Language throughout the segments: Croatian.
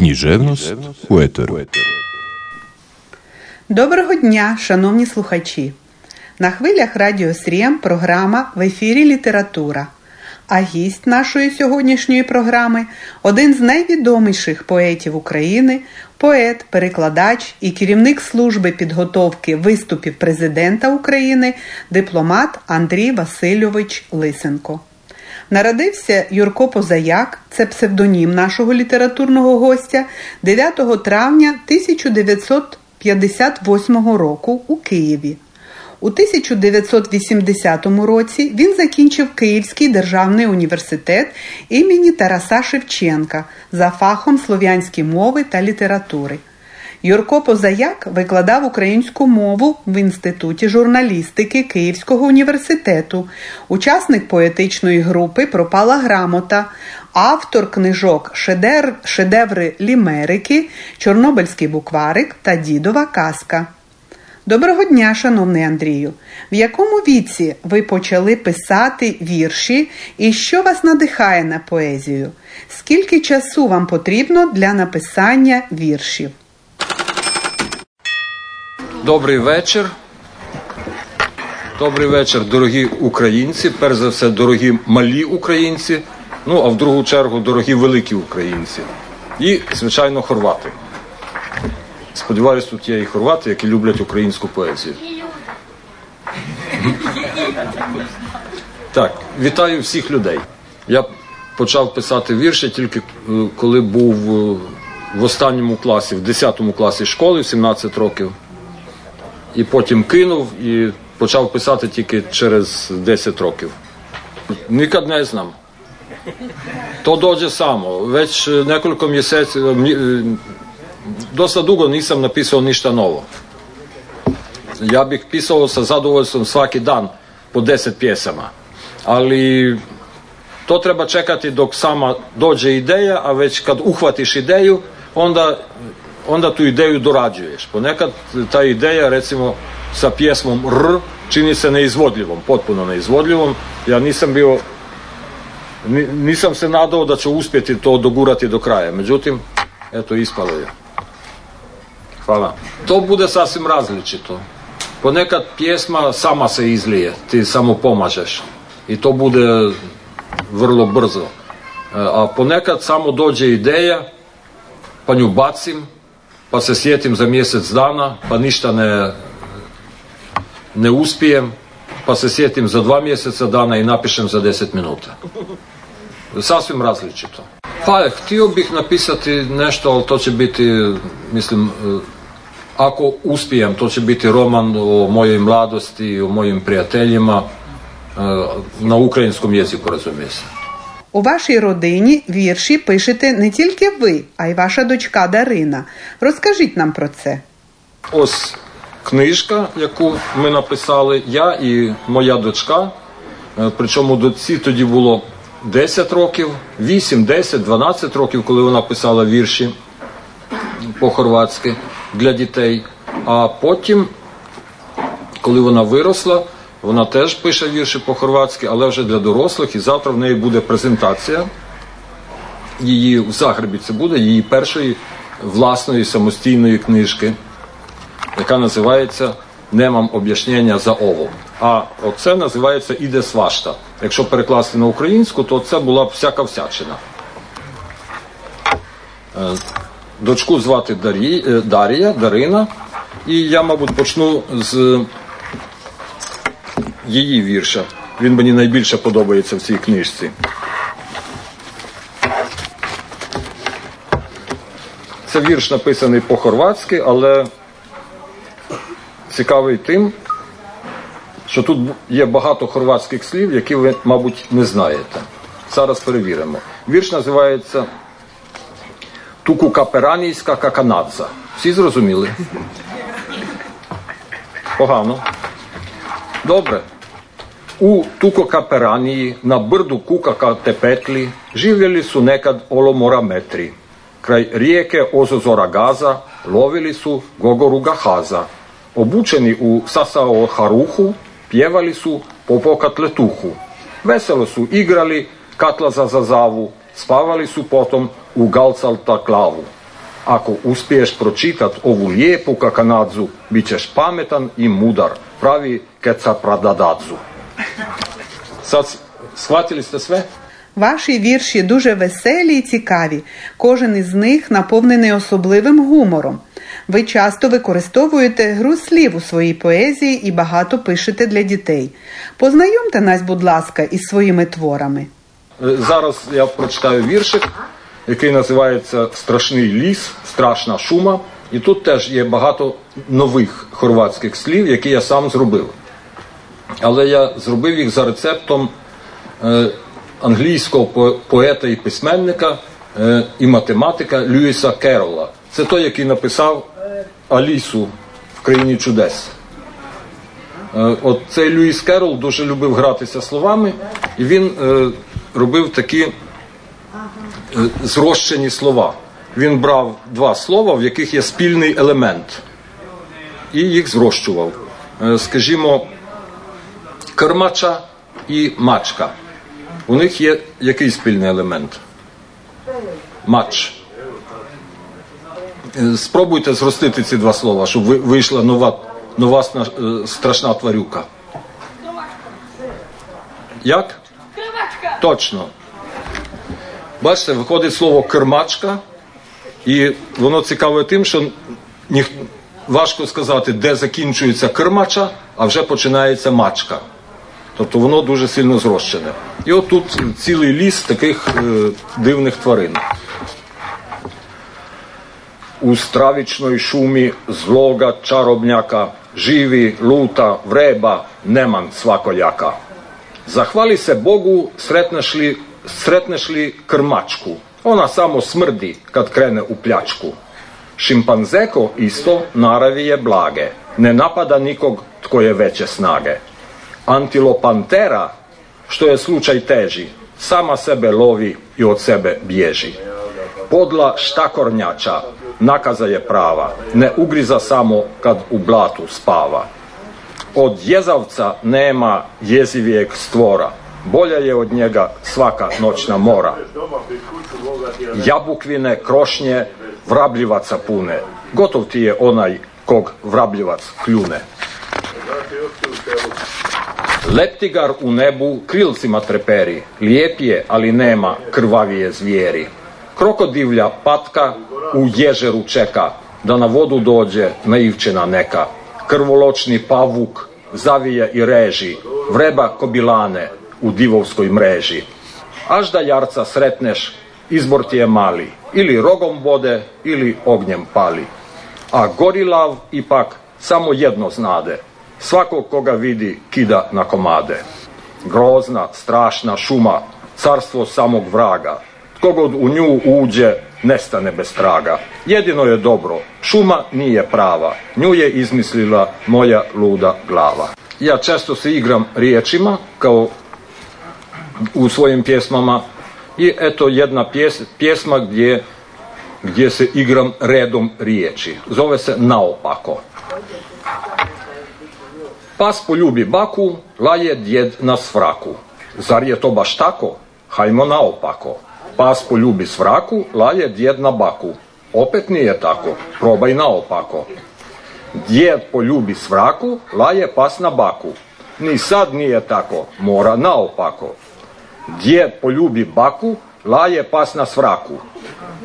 Кніжевност у етеру. Доброго дня, шановні слухачі! На хвилях Радіо Сріям програма в ефірі Література. А гість нашої сьогоднішньої програми один з найвідоміших поетів України, поет, перекладач і керівник служби підготовки виступів президента України, дипломат Андрій Васильович Лисенко. Народився Юрко Позаяк, це псевдонім нашого літературного гостя, 9 травня 1958 року у Києві. У 1980 році він закінчив Київський державний університет імені Тараса Шевченка за фахом слов'янські мови та літератури. Юрко Позаяк викладав українську мову в Інституті журналістики Київського університету, учасник поетичної групи Пропала грамота, автор книжок Шедер... Шедеври Лімерики, Чорнобильський букварик та Дідова казка. Доброго дня, шановний Андрію. В якому віці ви почали писати вірші і що вас надихає на поезію? Скільки часу вам потрібно для написання віршів? Добрий вечір. Добрий вечір, дорогі українці. Перш за все, дорогі малі українці. Ну а в другу чергу дорогі великі українці. І, звичайно, хорвати. Сподіваюсь, тут є і хорвати, які люблять українську поезію. Так, вітаю всіх людей. Я почав писати вірші тільки е, коли був е, в останньому класі, в 10 класі школи, в 17 років. І потім кинув і почав писати тільки через 10 rokів. Nikad ne znam. To dođe samo. Već nekoliko mjeseci, dosta dugo nisam napisao ništa novo. Ja bih pisao sa zadovoljstvom svaki dan po 10 pjesama. Ali to treba čekati dok sama dođe ideja, a već kad uhvatiš ideju, onda onda tu ideju dorađuješ. Ponekad ta ideja, recimo, sa pjesmom R, čini se neizvodljivom, potpuno neizvodljivom. Ja nisam bio, nisam se nadao da ću uspjeti to dogurati do kraja. Međutim, eto, ispalo je. Hvala. To bude sasvim različito. Ponekad pjesma sama se izlije, ti samo pomažeš. I to bude vrlo brzo. A ponekad samo dođe ideja, pa nju bacim, pa se sjetim za mjesec dana, pa ništa ne, ne uspijem, pa se sjetim za dva mjeseca dana i napišem za deset minuta. Sasvim različito. Pa je, htio bih napisati nešto, ali to će biti, mislim, e, ako uspijem, to će biti roman o mojoj mladosti, o mojim prijateljima, e, na ukrajinskom jeziku, razumije se. У вашій родині вірші пишете не тільки ви, а й ваша дочка Дарина. Розкажіть нам про це. Ось книжка, яку ми написали, я і моя дочка. Причому дочці тоді було 10 років, 8, 10, 12 років, коли вона писала вірші по-хорватськи для дітей. А потім, коли вона виросла, вона теж пише вірші по-хорватськи, але вже для дорослих. І завтра в неї буде презентація. Її в Загребі це буде її першої власної самостійної книжки, яка називається Немам об'яснення за ово. А оце називається Іде свашта. Якщо перекласти на українську, то це була всяка всячина. Дочку звати Дарія, Дарина. І я, мабуть, почну з її вірша. Він мені найбільше подобається в цій книжці. Це вірш написаний по-хорватськи, але цікавий тим, що тут є багато хорватських слів, які ви, мабуть, не знаєте. Зараз перевіримо. Вірш називається Тукукаперанійська каканадза. Всі зрозуміли? Погано. Добре. U Tukokaperaniji, na brdu Kukaka Tepetli, živjeli su nekad olomora metri. Kraj rijeke Ozozora Gaza lovili su Gogoru Gahaza. Obučeni u Sasao Haruhu, pjevali su Popokat Letuhu. Veselo su igrali Katlaza za zavu, spavali su potom u Galcalta klavu. Ako uspiješ pročitat ovu lijepu kakanadzu, bit ćeš pametan i mudar, pravi keca pradadadzu. Sad, shvatili ste sve? Ваші вірші дуже веселі і цікаві. Кожен із них наповнений особливим гумором. Ви часто використовуєте гру слів у своїй поезії і багато пишете для дітей. Познайомте нас, будь ласка, із своїми творами. Е, Зараз я прочитаю віршик, який називається Страшний ліс, страшна шума. І тут теж є багато нових хорватських слів, які я сам зробив. Але я зробив їх за рецептом е, англійського поета і письменника е, і математика Льюіса Керрола. Це той, який написав Алісу в країні чудес. Е, От цей Льюіс Керрол дуже любив гратися словами, і він робив такі зрощені слова. Він брав два слова, в яких є спільний елемент, і їх зрощував. Скажімо, кермача і мачка. У них є який спільний елемент? Мач. Е, Спробуйте зростити ці два слова, щоб вийшла нова, нова е, страшна тварюка. Як? Точно. Бачите, виходить слово кермачка, і воно цікаве тим, що ніх... важко сказати, де закінчується кермача, а вже починається мачка. Тобто воно дуже сильно зрощене. І от тут цілий ліс таких е, дивних тварин. U stravičnoj šumi zloga čarobnjaka živi, luta, vreba, neman svakoljaka. Zahvali se Bogu, sretneš li, sretneš li krmačku. Ona samo smrdi kad krene u pljačku. Šimpanzeko isto naravi je blage. Ne napada nikog tko je veće snage. Antilopantera, što je slučaj teži, sama sebe lovi i od sebe bježi. Podla štakornjača, nakaza je prava, ne ugriza samo kad u blatu spava. Od jezavca nema jezivijeg stvora, bolja je od njega svaka noćna mora. Jabukvine, krošnje, vrabljivaca pune, gotov ti je onaj kog vrabljivac kljune. Leptigar u nebu krilcima treperi, lijep je, ali nema krvavije zvijeri. Krokodivlja patka u ježeru čeka, da na vodu dođe naivčina neka. Krvoločni pavuk zavije i reži, vreba kobilane u divovskoj mreži. Až da jarca sretneš, izbor ti je mali, ili rogom vode, ili ognjem pali. A gorilav ipak samo jedno znade, svakog koga vidi kida na komade. Grozna, strašna šuma, carstvo samog vraga, tko god u nju uđe, nestane bez traga. Jedino je dobro, šuma nije prava, nju je izmislila moja luda glava. Ja često se igram riječima, kao u svojim pjesmama, i eto jedna pjes, pjesma gdje, gdje se igram redom riječi. Zove se Naopako. Pas poljubi baku, laje djed na svraku. Zar je to baš tako? Hajmo naopako. Pas poljubi svraku, laje djed na baku. Opet nije tako, probaj naopako. Djed poljubi svraku, laje pas na baku. Ni sad nije tako, mora naopako. Djed poljubi baku, laje pas na svraku.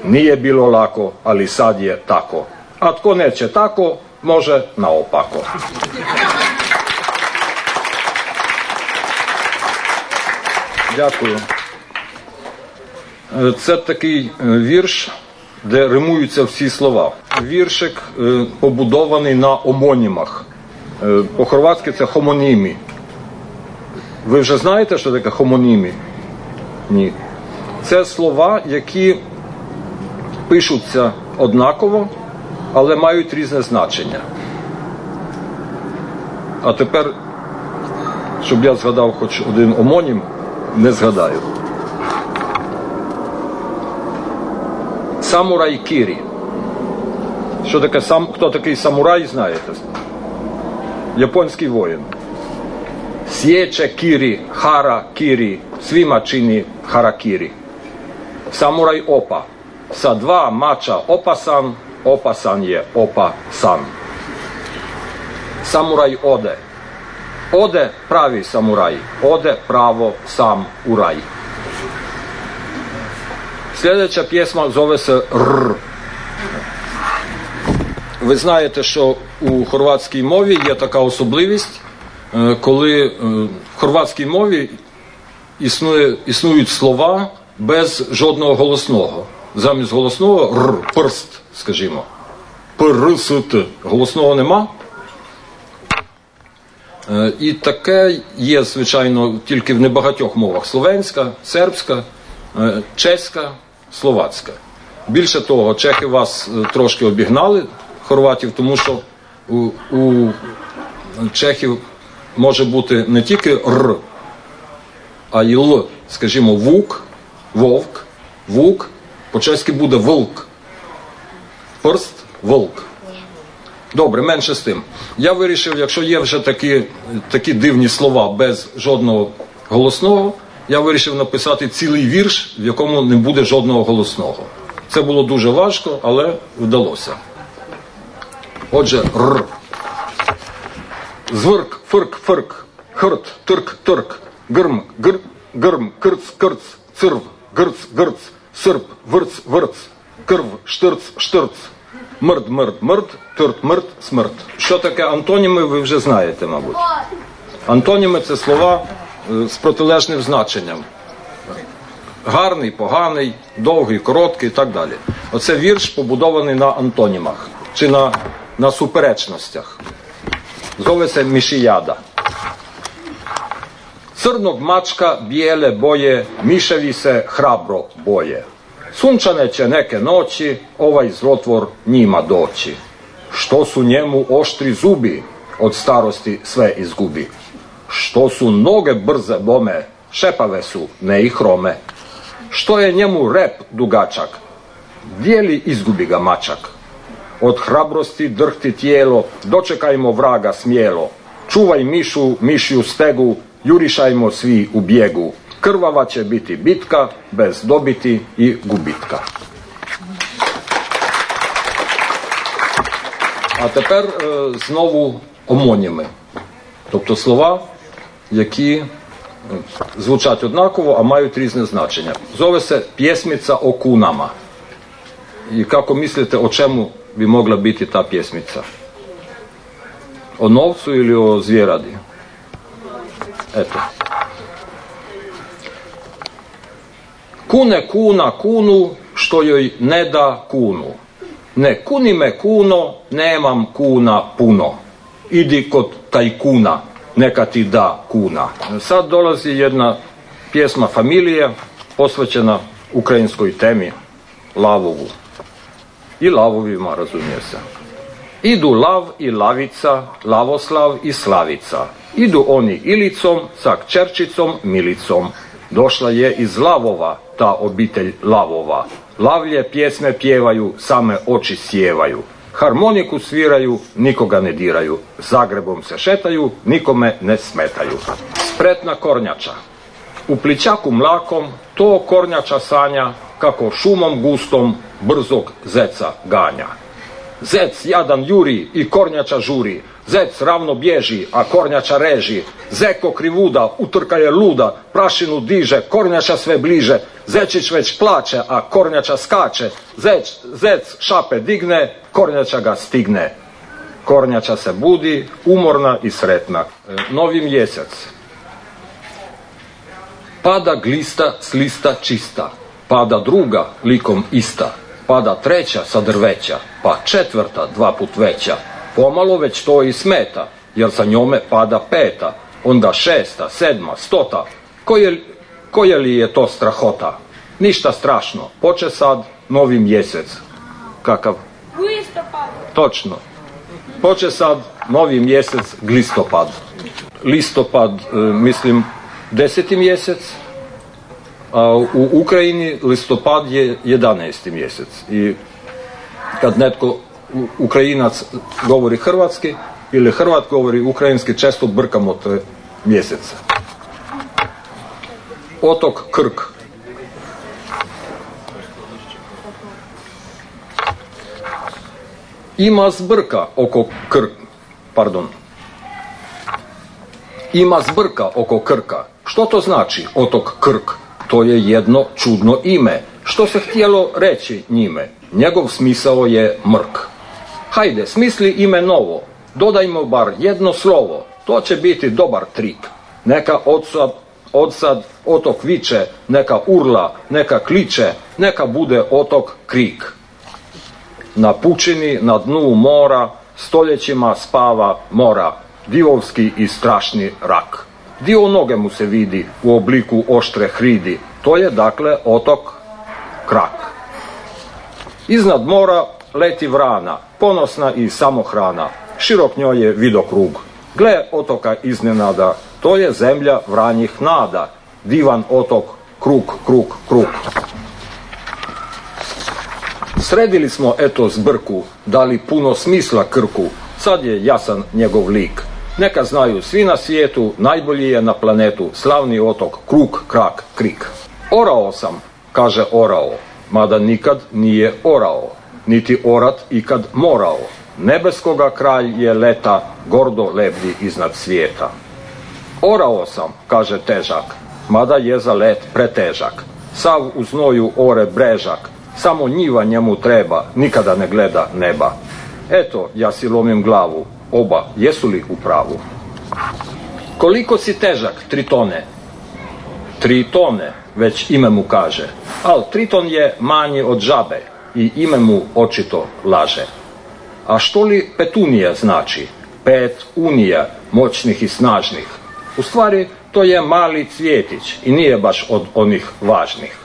Nije bilo lako, ali sad je tako. A tko neće tako, može naopako. Дякую. Е, Це такий е, вірш, де римуються всі слова. Віршик е, побудований на омонімах. По-хорватськи це хомонімі. Ви вже знаєте, що таке хомонімі? Ні. Це слова, які пишуться однаково, але мають різне значення. А тепер, щоб я згадав хоч один омонім, не згадаю. Самурай Кірі. Що таке сам, хто такий самурай, знаєте? Японський воїн. Сєче Кірі, Хара Кірі, свіма чині Харакірі. Самурай Опа. sa dva mača opasan, opasan je opasan. Samuraj ode. Ode pravi samuraj, ode pravo sam u raj. Sljedeća pjesma zove se R. Ви знаєте, що у хорватській мові є така особливість, е, коли е, в хорватській мові існує, існують слова без жодного голосного. Замість голосного р, перст, скажімо. Персит. Голосного нема. Е, І таке є, звичайно, тільки в небагатьох мовах: словенська, сербська, е, чеська, словацька. Більше того, чехи вас е, трошки обігнали, хорватів, тому що у, у чехів може бути не тільки р, а й л, скажімо, вук, вовк, вук, по-чеськи буде волк. Перст волк. Добре, менше з тим. Я вирішив, якщо є вже такі, такі дивні слова без жодного голосного, я вирішив написати цілий вірш, в якому не буде жодного голосного. Це було дуже важко, але вдалося. Отже, р. Звирк, фирк, фирк, хрт, тирк, тирк, грм, гр, грм, кирц, кирц, цирв, гирц, гирц, сирп, вирц, вирц, кирв, штирц, штирц, мирд, мирд, мирд, тирт, мирд, смирт. Що таке антоніми, ви вже знаєте, мабуть. Антоніми це слова е, з протилежним значенням. Гарний, поганий, довгий, короткий і так далі. Оце вірш побудований на антонімах чи на, на суперечностях. Зоветься Мішіяда. Crnog mačka bijele boje, miševi se hrabro boje. Sunčane će neke noći, ovaj zlotvor njima doći. Što su njemu oštri zubi, od starosti sve izgubi. Što su noge brze bome, šepave su, ne i hrome. Što je njemu rep dugačak, dijeli izgubi ga mačak. Od hrabrosti drhti tijelo, dočekajmo vraga smjelo. Čuvaj mišu, mišju stegu, jurišajmo svi u bijegu Krvava će biti bitka, bez dobiti i gubitka. А тепер е, знову омоніми. Тобто слова, які е, звучать однаково, а мають різне значення. Зове се пjesmica o kunama. I kako mislite o čemu bi mogla biti ta pjesmica? O novcu ili o zvjeradi? Kune kuna kunu, što joj ne da kunu. Ne kuni me kuno, nemam kuna puno. Idi kod tajkuna, neka ti da kuna. Sad dolazi jedna pjesma familije posvećena ukrajinskoj temi, lavovu. I lavovima, razumije se. Idu lav i lavica, lavoslav i slavica. Idu oni ilicom sa kćerčicom milicom. Došla je iz lavova ta obitelj lavova. Lavlje pjesme pjevaju, same oči sjevaju. Harmoniku sviraju, nikoga ne diraju. Zagrebom se šetaju, nikome ne smetaju. Spretna kornjača. U plićaku mlakom to kornjača sanja kako šumom gustom brzog zeca ganja. Zec jadan juri i kornjača žuri, zec ravno bježi, a kornjača reži, zeko krivuda, utrka je luda, prašinu diže, kornjača sve bliže, zečić već plače, a kornjača skače, zec, zec šape digne, kornjača ga stigne. Kornjača se budi, umorna i sretna. E, Novi mjesec. Pada glista s lista čista, pada druga likom ista, pada treća sa drveća, pa četvrta dva put veća. Pomalo već to i smeta, jer sa njome pada peta, onda šesta, sedma, stota. Koje, koje li je to strahota? Ništa strašno, poče sad novi mjesec. Kakav? Točno. Poče sad novi mjesec listopad. Listopad, e, mislim, deseti mjesec, a u Ukrajini listopad je 11. mjesec. I kad netko Ukrajinac govori hrvatski ili Hrvat govori ukrajinski, često brkamo te mjesece. Otok Krk. Ima zbrka oko krk, pardon, ima zbrka oko Krka. Što to znači otok Krk? To je jedno čudno ime. Što se htjelo reći njime? Njegov smisao je mrk. Hajde, smisli ime novo. Dodajmo bar jedno slovo. To će biti dobar trik. Neka odsad, odsad otok viče, neka urla, neka kliče, neka bude otok krik. Na pučini, na dnu mora, stoljećima spava mora divovski i strašni rak. Dio noge mu se vidi u obliku oštre hridi. To je dakle otok Krak. Iznad mora leti vrana, ponosna i samohrana. Širok njoj je vidokrug. Gle otoka iznenada, to je zemlja vranjih nada. Divan otok, kruk, kruk, kruk. Sredili smo eto zbrku, dali puno smisla krku, sad je jasan njegov lik. Neka znaju svi na svijetu, najbolji je na planetu, slavni otok, kruk, krak, krik. Orao sam, kaže orao, mada nikad nije orao, niti orat ikad morao. Nebeskoga kralj je leta, gordo lebdi iznad svijeta. Orao sam, kaže težak, mada je za let pretežak. Sav u znoju ore brežak, samo njiva njemu treba, nikada ne gleda neba. Eto, ja si lomim glavu, oba jesu li u pravu? Koliko si težak, tri tone? Tri tone, već ime mu kaže. Al triton je manji od žabe i ime mu očito laže. A što li petunija znači? Pet unija, moćnih i snažnih. U stvari, to je mali cvjetić i nije baš od onih važnih.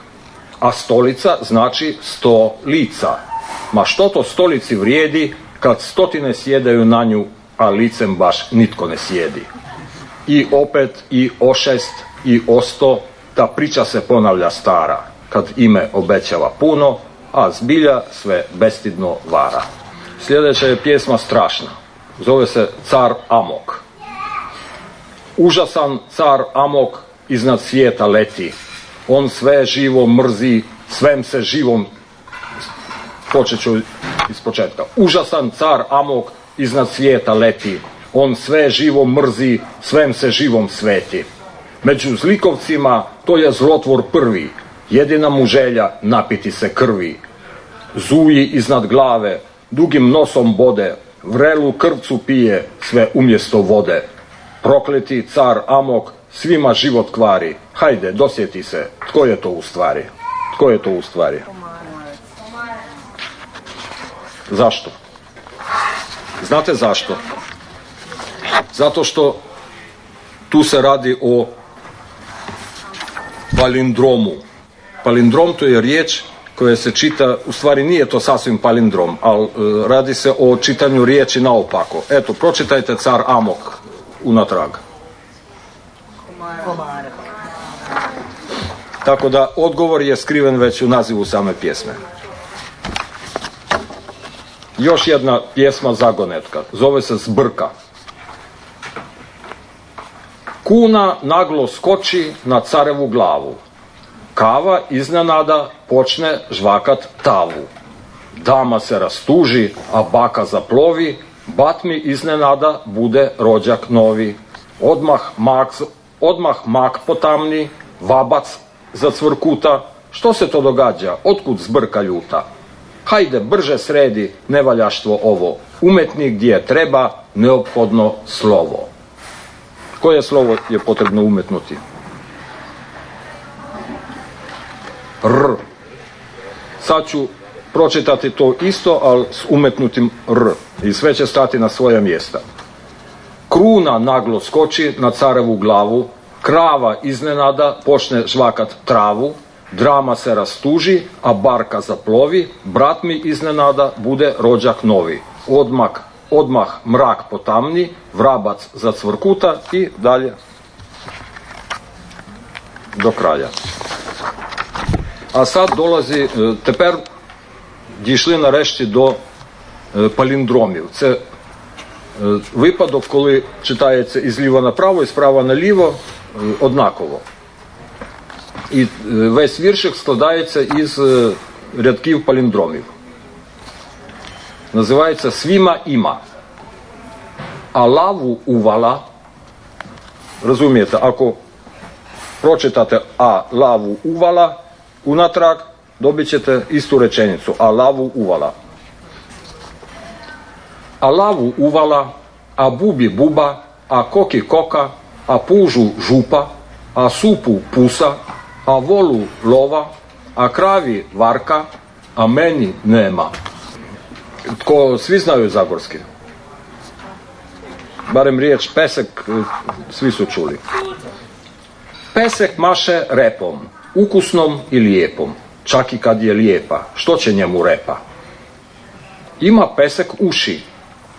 A stolica znači sto lica. Ma što to stolici vrijedi kad stotine sjedaju na nju, a licem baš nitko ne sjedi. I opet i o šest i o ta priča se ponavlja stara, kad ime obećava puno, a zbilja sve bestidno vara. Sljedeća je pjesma strašna, zove se Car Amok. Užasan car Amok iznad svijeta leti, on sve živo mrzi, svem se živom počet ću iz početka. Užasan car Amok iznad svijeta leti. On sve živo mrzi, svem se živom sveti. Među zlikovcima to je zlotvor prvi. Jedina mu želja napiti se krvi. Zuji iznad glave, dugim nosom bode, vrelu krvcu pije, sve umjesto vode. Prokleti car Amok svima život kvari. Hajde, dosjeti se, tko je to u stvari? Tko je to u stvari? Zašto? Znate zašto? Zato što tu se radi o palindromu. Palindrom to je riječ koja se čita, u stvari nije to sasvim palindrom, ali e, radi se o čitanju riječi naopako. Eto, pročitajte car Amok unatrag. Tako da odgovor je skriven već u nazivu same pjesme. Još jedna pjesma zagonetka, zove se Zbrka. Kuna naglo skoči na carevu glavu. Kava iznenada počne žvakat tavu. Dama se rastuži, a baka zaplovi, batmi iznenada bude rođak novi. Odmah mak, odmah mak potamni, vabac zacvrkuta. Što se to događa? Otkud zbrka ljuta? Hajde, brže sredi nevaljaštvo ovo. Umetnik gdje treba, neophodno slovo. Koje slovo je potrebno umetnuti? R. Sad ću pročitati to isto, ali s umetnutim R. I sve će stati na svoje mjesta. Kruna naglo skoči na carevu glavu, krava iznenada počne žvakat travu, drama se rastuži, a barka zaplovi, brat mi iznenada bude rođak novi. Odmah, odmah mrak potamni, vrabac zacvrkuta i dalje do kraja. A sad dolazi, тепер дійшли нарешті до паліндромів. Це випадок, коли читається і зліва направо, і справа наліво однаково. І весь віршик складається із рядків паліндромів. Називається Svima ima. A lavu uvala, razumijete, ako pročitate a lavu uvala unatrag, dobit ćete istu rečenicu, a lavu uvala. A lavu uvala, a bubi buba, a koki koka, a pužu župa, a supu pusa, a volu lova, a kravi varka, a meni nema. Tko svi znaju zagorski? Barem riječ pesek svi su čuli. Pesek maše repom, ukusnom i lijepom, čak i kad je lijepa. Što će njemu repa? Ima pesek uši,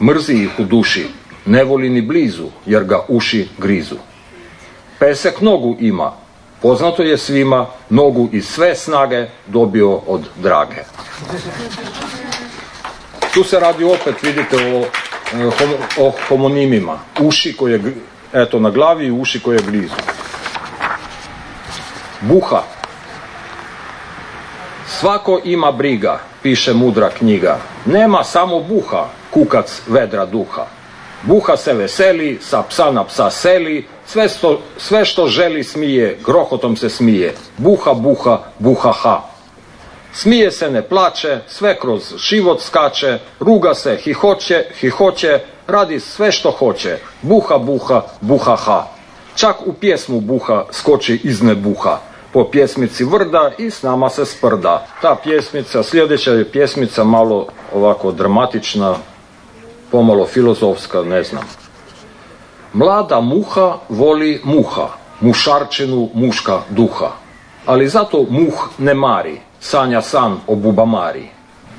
mrzi ih u duši, ne voli ni blizu, jer ga uši grizu. Pesek nogu ima, poznato je svima, nogu i sve snage dobio od drage. Tu se radi opet, vidite, o, o homonimima. Uši koje, eto, na glavi i uši koje grizu. Buha. Svako ima briga, piše mudra knjiga. Nema samo buha, kukac vedra duha. Buha se veseli, sa psa na psa seli, sve što, sve što želi smije, grohotom se smije. Buha, buha, buha, ha. Smije se, ne plače, sve kroz život skače, ruga se, hihoće, hihoće, radi sve što hoće. Buha, buha, buha, ha. Čak u pjesmu buha skoči iz nebuha. Po pjesmici vrda i s nama se sprda. Ta pjesmica, sljedeća je pjesmica malo ovako dramatična, pomalo filozofska, ne znam. Mlada muha voli muha, mušarčinu muška duha. Ali zato muh ne mari, sanja san o bubamari.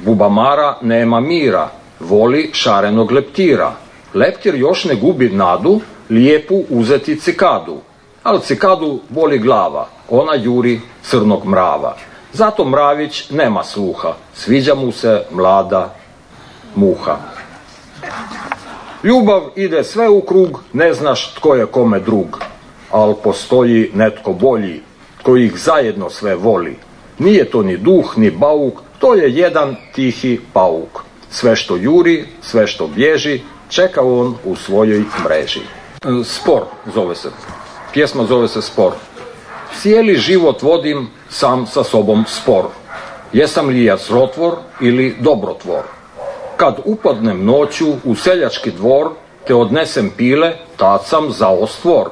Bubamara nema mira, voli šarenog leptira. Leptir još ne gubi nadu, lijepu uzeti cikadu. Ali cikadu boli glava, ona juri crnog mrava. Zato mravić nema sluha, sviđa mu se mlada muha. Ljubav ide sve u krug, ne znaš tko je kome drug, ali postoji netko bolji, tko ih zajedno sve voli. Nije to ni duh, ni bauk, to je jedan tihi pauk. Sve što juri, sve što bježi, čeka on u svojoj mreži. Spor zove se. Pjesma zove se Spor. Cijeli život vodim sam sa sobom spor. Jesam li ja zlotvor ili dobrotvor? Kad upadnem noću u seljački dvor, te odnesem pile, tad sam za ostvor.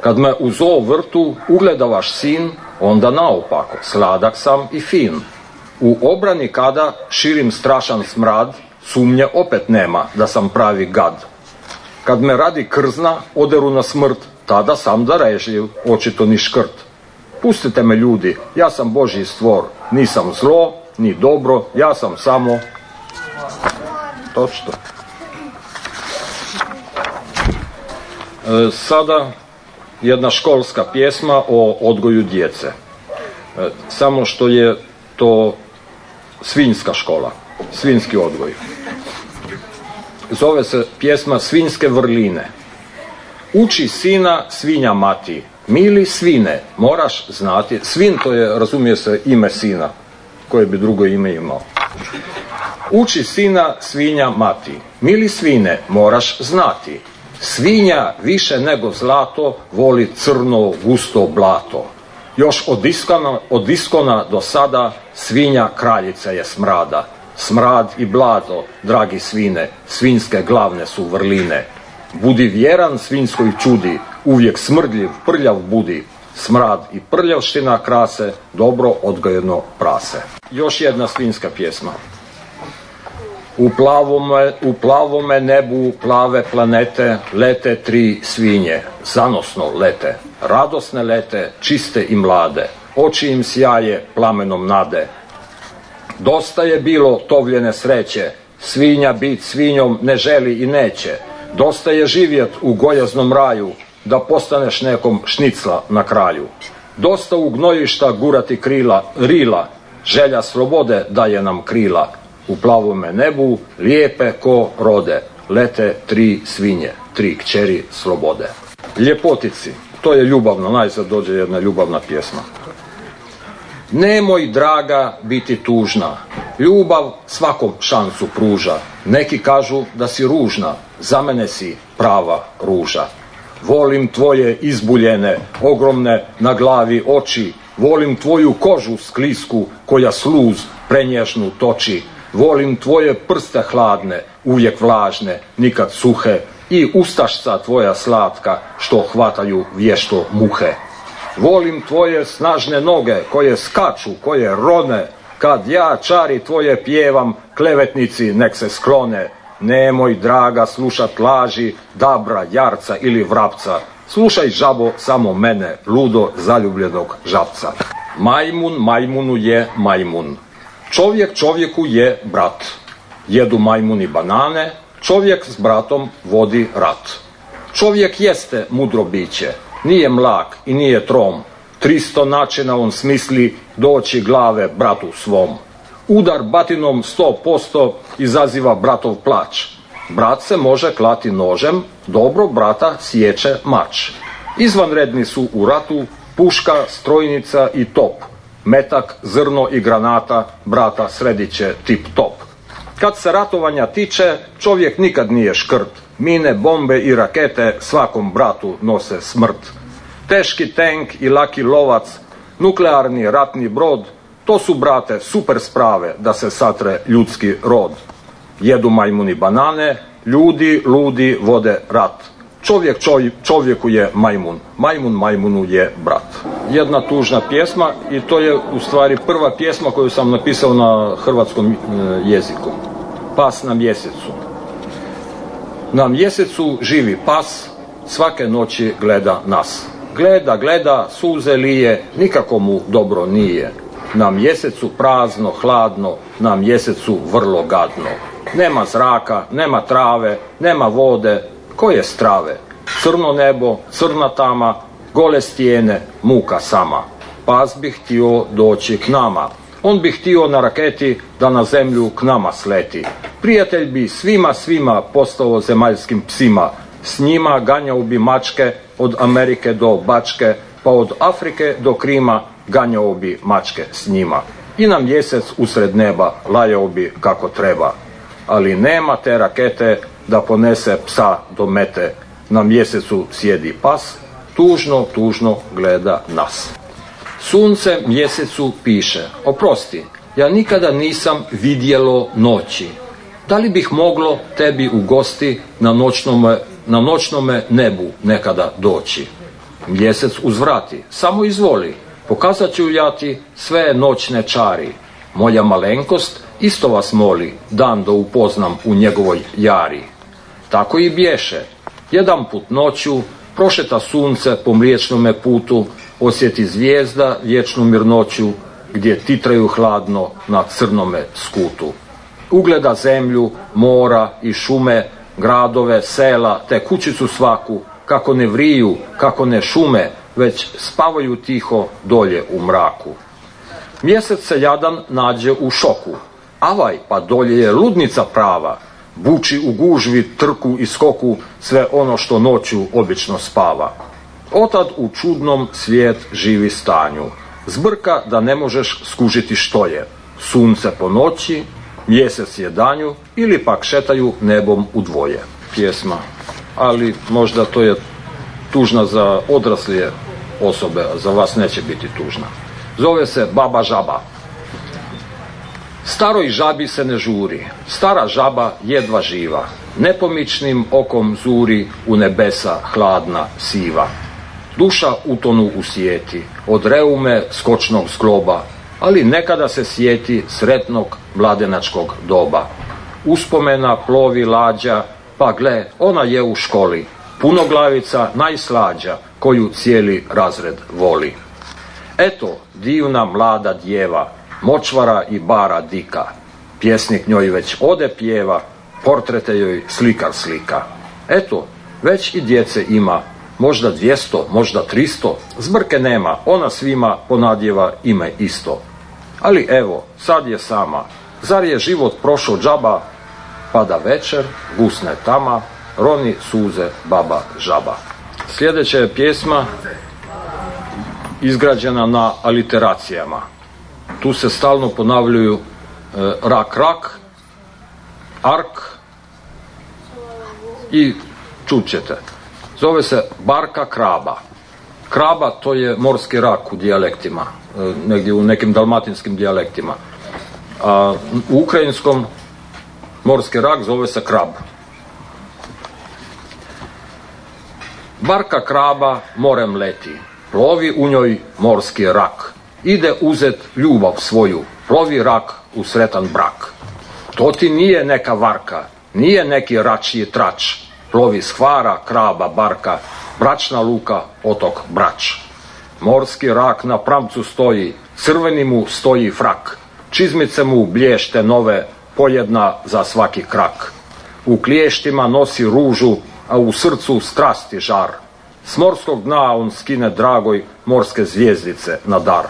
Kad me u zoo vrtu ugleda vaš sin, onda naopako, sladak sam i fin. U obrani kada širim strašan smrad, sumnje opet nema da sam pravi gad. Kad me radi krzna, oderu na smrt, tada sam da reživ, očito ni škrt. Pustite me ljudi, ja sam Božji stvor, nisam zlo, ni dobro, ja sam samo Točno. E, sada jedna školska pjesma o odgoju djece. E, samo što je to svinjska škola, svinjski odgoj. Zove se pjesma Svinjske vrline. Uči sina svinja mati, mili svine, moraš znati, svin to je, razumije se, ime sina, koje bi drugo ime imao. Uči sina svinja mati, mili svine, moraš znati, svinja više nego zlato voli crno gusto blato. Još od iskona, od iskona do sada svinja kraljica je smrada. Smrad i blato, dragi svine, svinske glavne su vrline. Budi vjeran svinskoj čudi, uvijek smrdljiv, prljav budi. Smrad i prljavština krase, dobro odgojeno prase. Još jedna svinska pjesma. U plavome, u plavome nebu plave planete lete tri svinje, zanosno lete, radosne lete, čiste i mlade, oči im sjaje plamenom nade. Dosta je bilo tovljene sreće, svinja bit svinjom ne želi i neće, dosta je živjet u gojaznom raju, da postaneš nekom šnicla na kraju. Dosta u gnojišta gurati krila, rila, želja slobode daje nam krila, u plavome nebu, lijepe ko rode, lete tri svinje, tri kćeri slobode. Ljepotici, to je ljubavno, najzad dođe jedna ljubavna pjesma. Nemoj, draga, biti tužna. Ljubav svakom šansu pruža. Neki kažu da si ružna, za mene si prava ruža. Volim tvoje izbuljene, ogromne na glavi oči. Volim tvoju kožu sklisku koja sluz prenješnu toči. Volim tvoje prste hladne, uvijek vlažne, nikad suhe. I ustašca tvoja slatka što hvataju vješto muhe. Volim tvoje snažne noge koje skaču, koje rone, kad ja čari tvoje pjevam, klevetnici nek se sklone. Nemoj, draga, slušat laži, dabra, jarca ili vrapca. Slušaj, žabo, samo mene, ludo zaljubljenog žabca. Majmun majmunu je majmun. Čovjek čovjeku je brat. Jedu majmuni banane, čovjek s bratom vodi rat. Čovjek jeste mudro biće, nije mlak i nije trom. Tristo načina on smisli doći glave bratu svom. Udar batinom sto posto izaziva bratov plać. Brat se može klati nožem, dobro brata sjeće mač. Izvanredni su u ratu puška, strojnica i top. Metak, zrno i granata brata srediće tip top. Kad se ratovanja tiče, čovjek nikad nije škrt. Mine, bombe i rakete svakom bratu nose smrt. Teški tank i laki lovac, nuklearni ratni brod, to su, brate, super sprave da se satre ljudski rod. Jedu majmuni banane, ljudi, ludi vode rat. Čovjek čovjeku je majmun, majmun majmunu je brat. Jedna tužna pjesma i to je u stvari prva pjesma koju sam napisao na hrvatskom e, jeziku. Pas na mjesecu. Na mjesecu živi pas, svake noći gleda nas. Gleda, gleda, suze lije, nikako mu dobro nije. Na mjesecu prazno, hladno, na mjesecu vrlo gadno. Nema zraka, nema trave, nema vode, koje strave? Crno nebo, crna tama, gole stijene, muka sama. Pas bi htio doći k nama. On bi htio na raketi da na zemlju k nama sleti. Prijatelj bi svima svima postao zemaljskim psima. S njima ganjao bi mačke od Amerike do Bačke, pa od Afrike do Krima ganjao bi mačke s njima. I na mjesec usred neba lajao bi kako treba. Ali nema te rakete da ponese psa do mete. Na mjesecu sjedi pas, tužno, tužno gleda nas. Sunce mjesecu piše, oprosti, ja nikada nisam vidjelo noći. Da li bih moglo tebi u gosti na noćnome, na noćnome nebu nekada doći? Mjesec uzvrati, samo izvoli, pokazat ću ja ti sve noćne čari. Moja malenkost isto vas moli, dan da upoznam u njegovoj jari. Tako i bješe. Jedan put noću prošeta sunce po mliječnome putu, osjeti zvijezda vječnu mirnoću, gdje titraju hladno na crnome skutu. Ugleda zemlju, mora i šume, gradove, sela, te kućicu svaku, kako ne vriju, kako ne šume, već spavaju tiho dolje u mraku. Mjesec se jadan nađe u šoku. Avaj, pa dolje je ludnica prava, buči u gužvi, trku i skoku sve ono što noću obično spava. Otad u čudnom svijet živi stanju. Zbrka da ne možeš skužiti što je. Sunce po noći, mjesec je danju ili pak šetaju nebom u dvoje. Pjesma. Ali možda to je tužna za odraslije osobe, za vas neće biti tužna. Zove se Baba Žaba. Staroj žabi se ne žuri, stara žaba jedva živa, nepomičnim okom zuri u nebesa hladna siva. Duša utonu u sjeti, od reume skočnog skloba, ali nekada se sjeti sretnog mladenačkog doba. Uspomena plovi lađa, pa gle, ona je u školi, punoglavica najslađa, koju cijeli razred voli. Eto, divna mlada djeva, močvara i bara dika. Pjesnik njoj već ode pjeva, portrete joj slikar slika. Eto, već i djece ima, možda dvijesto, možda tristo, zbrke nema, ona svima ponadjeva ime isto. Ali evo, sad je sama, zar je život prošao džaba, pada večer, gusne tama, roni suze baba žaba. Sljedeća je pjesma izgrađena na aliteracijama. tu se stalno ponavljaju e, rak, rak, ark i čućete. Zove se barka kraba. Kraba to je morski rak u dijalektima, e, negdje u nekim dalmatinskim dijalektima. A u ukrajinskom morski rak zove se krab. Barka kraba morem leti, plovi u njoj morski rak. Ide uzet ljubav svoju, plovi rak u sretan brak. To ti nije neka varka, nije neki račji trač, plovi shvara, kraba, barka, bračna luka, otok brač. Morski rak na pramcu stoji, crveni mu stoji frak, čizmice mu blješte nove, pojedna za svaki krak. U kliještima nosi ružu, a u srcu strasti žar. S morskog dna on skine dragoj morske zvijezdice na dar.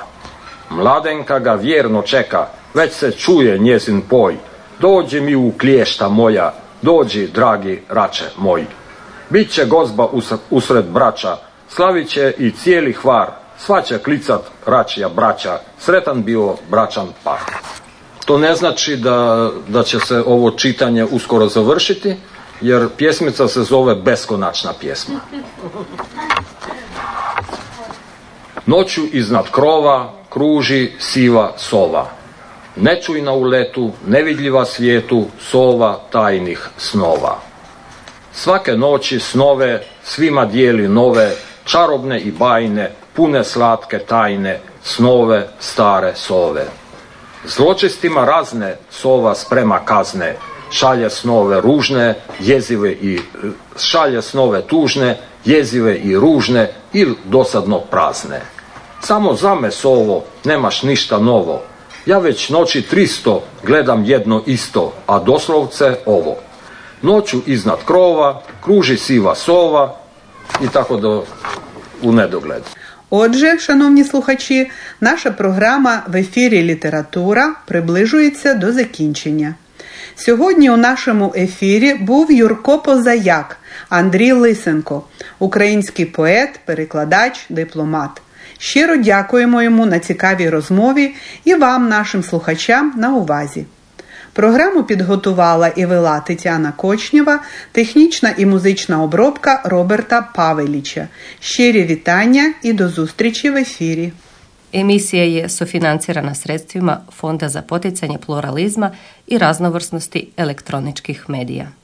Mladenka ga vjerno čeka, već se čuje njezin poj. Dođi mi u kliješta moja, dođi, dragi rače moj. Biće gozba usred braća, slavit će i cijeli hvar, sva će klicat račija braća, sretan bio braćan par. To ne znači da, da će se ovo čitanje uskoro završiti, jer pjesmica se zove Beskonačna pjesma. Noću iznad krova kruži siva sova. Nečujna u letu, nevidljiva svijetu, sova tajnih snova. Svake noći snove svima dijeli nove, čarobne i bajne, pune slatke tajne, snove stare sove. Zločistima razne sova sprema kazne, šalje snove ružne, jezive i šalje snove tužne, jezive i ružne ili dosadno prazne. Samo zame sovo, nemaš ništa novo. Ja već noći tristo gledam jedno isto, a doslovce ovo. Noću iznad krova, kruži siva sova і tako до у недогляд. Отже, шановні слухачі, наша програма в ефірі Література приближується до закінчення. Сьогодні у нашому ефірі був Юрко Позаяк, Андрій Лисенко, український поет, перекладач, дипломат. Щиро дякуємо йому на цікавій розмові і вам, нашим слухачам, на увазі. Програму підготувала і вела Тетяна Кочнєва, технічна і музична обробка Роберта Павеліча. Щирі вітання і до зустрічі в ефірі. Emisija je sufinancirana sredstvima Fonda za poticanje pluralizma i raznovrsnosti elektroničkih medija.